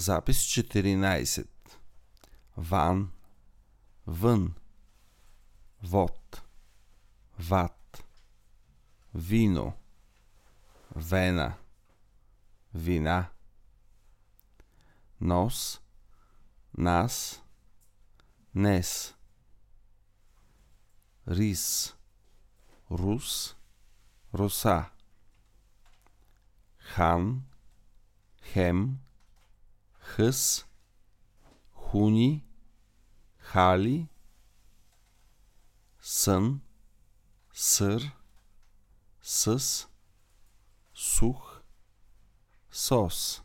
Запис 14. Ван, вън, вод, ват, вино, вена, вина, нос, нас, нес, рис, рус, роса, хан, хем, Hys, Huni, Hali, Syn, Syr, Sys, Such, Sos.